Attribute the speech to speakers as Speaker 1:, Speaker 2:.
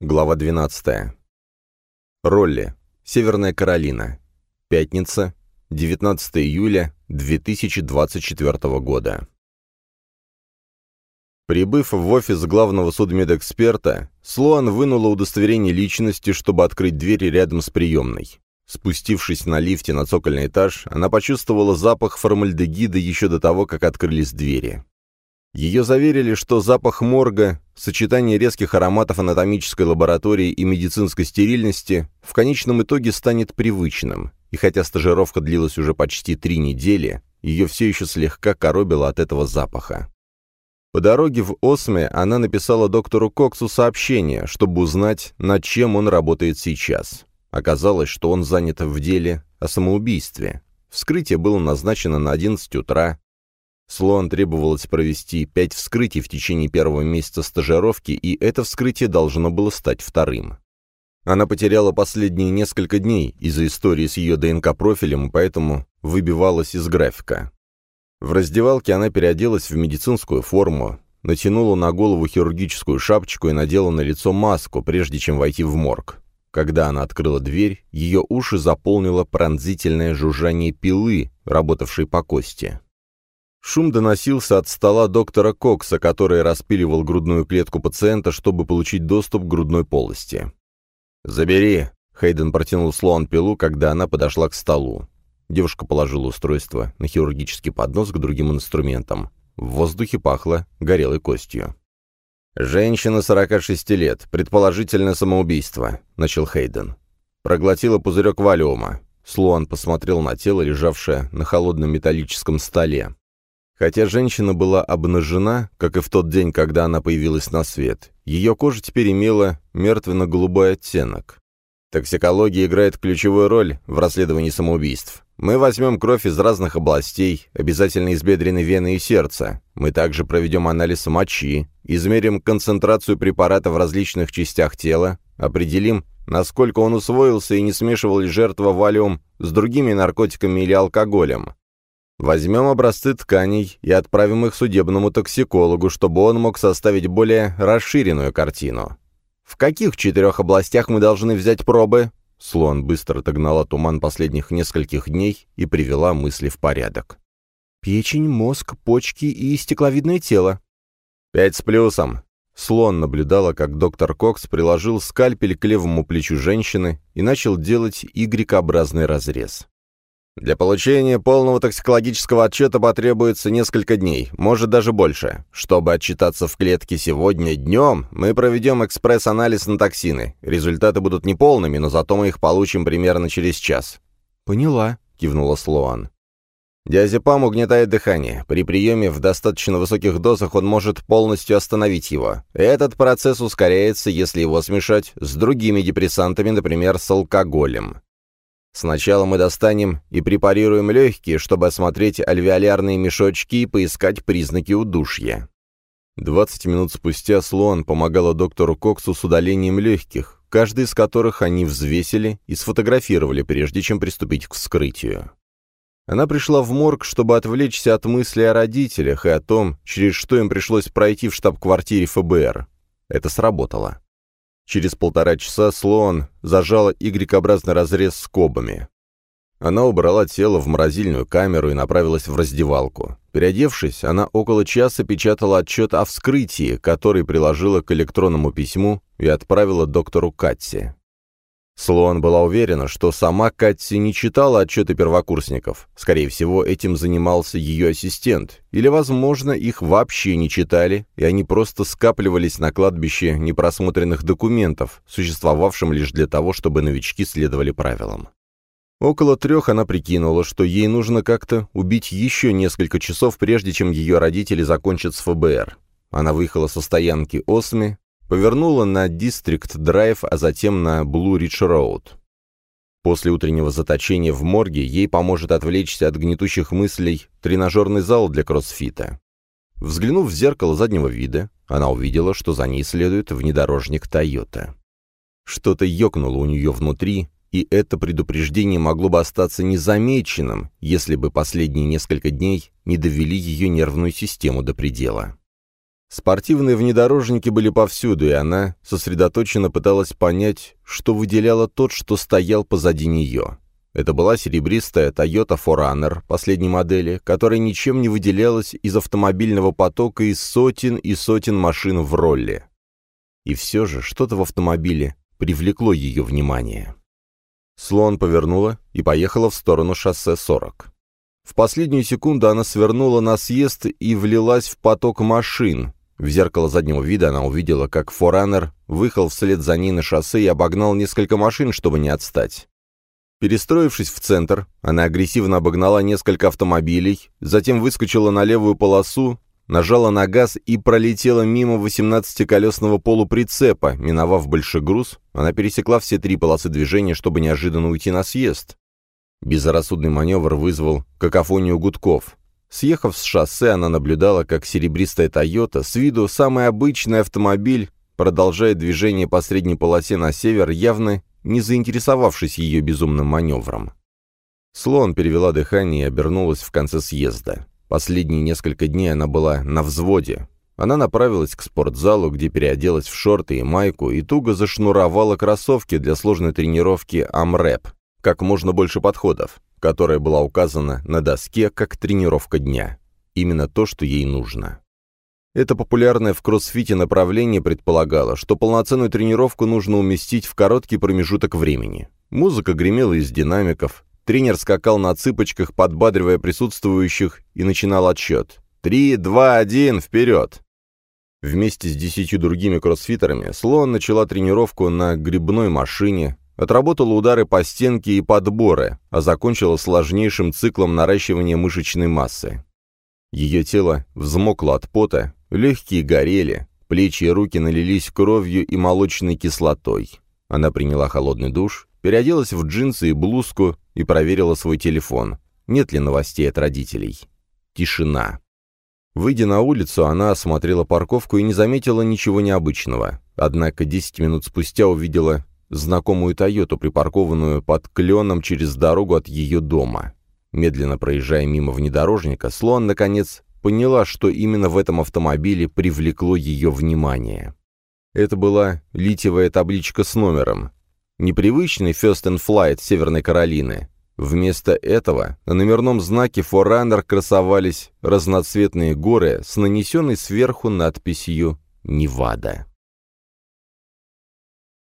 Speaker 1: Глава 12. Ролли. Северная Каролина. Пятница. 19 июля 2024 года. Прибыв в офис главного судмедэксперта, Слоан вынула удостоверение личности, чтобы открыть двери рядом с приемной. Спустившись на лифте на цокольный этаж, она почувствовала запах формальдегида еще до того, как открылись двери. Ее заверили, что запах морга, сочетание резких ароматов анатомической лаборатории и медицинской стерильности в конечном итоге станет привычным, и хотя стажировка длилась уже почти три недели, ее все еще слегка коробило от этого запаха. По дороге в Осме она написала доктору Коксу сообщение, чтобы узнать, над чем он работает сейчас. Оказалось, что он занят в деле о самоубийстве. Вскрытие было назначено на 11 утра, Слоан требовалось провести пять вскрытий в течение первого месяца стажировки, и это вскрытие должно было стать вторым. Она потеряла последние несколько дней из-за истории с ее ДНК-профилем, поэтому выбивалась из графика. В раздевалке она переоделась в медицинскую форму, натянула на голову хирургическую шапочку и надела на лицо маску, прежде чем войти в морг. Когда она открыла дверь, ее уши заполнило пронзительное жужжание пилы, работавшей по кости. Шум доносился от стола доктора Кокса, который распиливал грудную клетку пациента, чтобы получить доступ к грудной полости. «Забери!» — Хейден протянул Слоан пилу, когда она подошла к столу. Девушка положила устройство на хирургический поднос к другим инструментам. В воздухе пахло горелой костью. «Женщина 46 лет, предположительно самоубийство», — начал Хейден. Проглотила пузырек валиума. Слоан посмотрел на тело, лежавшее на холодном металлическом столе. Хотя женщина была обнажена, как и в тот день, когда она появилась на свет, ее кожа теперь имела мертвенно-голубой оттенок. Токсикология играет ключевую роль в расследовании самоубийств. Мы возьмем кровь из разных областей, обязательно из бедренной вены и сердца. Мы также проведем анализ мочи, измерим концентрацию препарата в различных частях тела, определим, насколько он усвоился и не смешивал ли жертва валиум с другими наркотиками или алкоголем. Возьмем образцы тканей и отправим их судебному токсикологу, чтобы он мог составить более расширенную картину. В каких четырех областях мы должны взять пробы? Слон быстро отогнала туман последних нескольких дней и привела мысли в порядок. Печень, мозг, почки и стекловидное тело. Пять с плюсом. Слон наблюдала, как доктор Кокс приложил скальпель к левому плечу женщины и начал делать Y-образный разрез. Для получения полного токсикологического отчета потребуется несколько дней, может даже больше. Чтобы отчитаться в клетке сегодня днем, мы проведем экспресс-анализ на токсины. Результаты будут неполными, но зато мы их получим примерно через час». «Поняла», — кивнула Слоан. Диазепам угнетает дыхание. При приеме в достаточно высоких дозах он может полностью остановить его. Этот процесс ускоряется, если его смешать с другими депрессантами, например, с алкоголем. Сначала мы достанем и препарируем легкие, чтобы осмотреть альвеолярные мешочки и поискать признаки удушья. Двадцать минут спустя Слоан помогала доктору Коксу с удалением легких, каждый из которых они взвесили и сфотографировали, прежде чем приступить к вскрытию. Она пришла в морг, чтобы отвлечься от мысли о родителях и о том, через что им пришлось пройти в штаб-квартире ФБР. Это сработало. Через полтора часа Слоан зажала Y-образный разрез скобами. Она убрала тело в морозильную камеру и направилась в раздевалку. Переодевшись, она около часа печатала отчет о вскрытии, который приложила к электронному письму и отправила доктору Катси. Слоан была уверена, что сама Катти не читала отчеты первокурсников. Скорее всего, этим занимался ее ассистент. Или, возможно, их вообще не читали, и они просто скапливались на кладбище непросмотренных документов, существовавшем лишь для того, чтобы новички следовали правилам. Около трех она прикинула, что ей нужно как-то убить еще несколько часов, прежде чем ее родители закончат с ФБР. Она выехала со стоянки Осми, Повернула на Дистрикт-драйв, а затем на Блу-Ридж-Роуд. После утреннего заточения в морге ей поможет отвлечься от гнетущих мыслей тренажерный зал для кроссфита. Взглянув в зеркало заднего вида, она увидела, что за ней следует внедорожник «Тойота». Что-то ёкнуло у нее внутри, и это предупреждение могло бы остаться незамеченным, если бы последние несколько дней не довели ее нервную систему до предела. Спортивные внедорожники были повсюду, и она сосредоточенно пыталась понять, что выделяло тот, что стоял позади нее. Это была серебристая Toyota 4Runner последней модели, которая ничем не выделялась из автомобильного потока из сотен и сотен машин в ролле. И все же что-то в автомобиле привлекло ее внимание. Слон повернула и поехала в сторону шоссе 40. В последнюю секунду она свернула на съезд и влилась в поток машин. В зеркало заднего вида она увидела, как форанер выехал вслед за ней на шоссе и обогнал несколько машин, чтобы не отстать. Перестроившись в центр, она агрессивно обогнала несколько автомобилей, затем выскочила на левую полосу, нажала на газ и пролетела мимо 18-колесного полуприцепа. Миновав большегруз, она пересекла все три полосы движения, чтобы неожиданно уйти на съезд. Безрассудный маневр вызвал какофонию гудков. Съехав с шоссе, она наблюдала, как серебристая «Тойота», с виду самый обычный автомобиль, продолжает движение по средней полосе на север, явно не заинтересовавшись ее безумным маневром. Слон перевела дыхание и обернулась в конце съезда. Последние несколько дней она была на взводе. Она направилась к спортзалу, где переоделась в шорты и майку и туго зашнуровала кроссовки для сложной тренировки «Амрэп», как можно больше подходов, которая была указана на доске как тренировка дня. Именно то, что ей нужно. Это популярное в кроссфите направление предполагало, что полноценную тренировку нужно уместить в короткий промежуток времени. Музыка гремела из динамиков, тренер скакал на цыпочках, подбадривая присутствующих, и начинал отсчет. «Три, два, один, вперед!» Вместе с десятью другими кроссфитерами Слоан начала тренировку на грибной машине, Отработала удары по стенке и подборы, а закончила сложнейшим циклом наращивания мышечной массы. Ее тело взмокло от пота, легкие горели, плечи и руки налились кровью и молочной кислотой. Она приняла холодный душ, переоделась в джинсы и блузку и проверила свой телефон. Нет ли новостей от родителей? Тишина. Выйдя на улицу, она осмотрела парковку и не заметила ничего необычного. Однако 10 минут спустя увидела знакомую «Тойоту», припаркованную под кленом через дорогу от ее дома. Медленно проезжая мимо внедорожника, Слоан, наконец, поняла, что именно в этом автомобиле привлекло ее внимание. Это была литиевая табличка с номером. Непривычный First and Flight Северной Каролины. Вместо этого на номерном знаке Forerunner красовались разноцветные горы с нанесенной сверху надписью «Невада».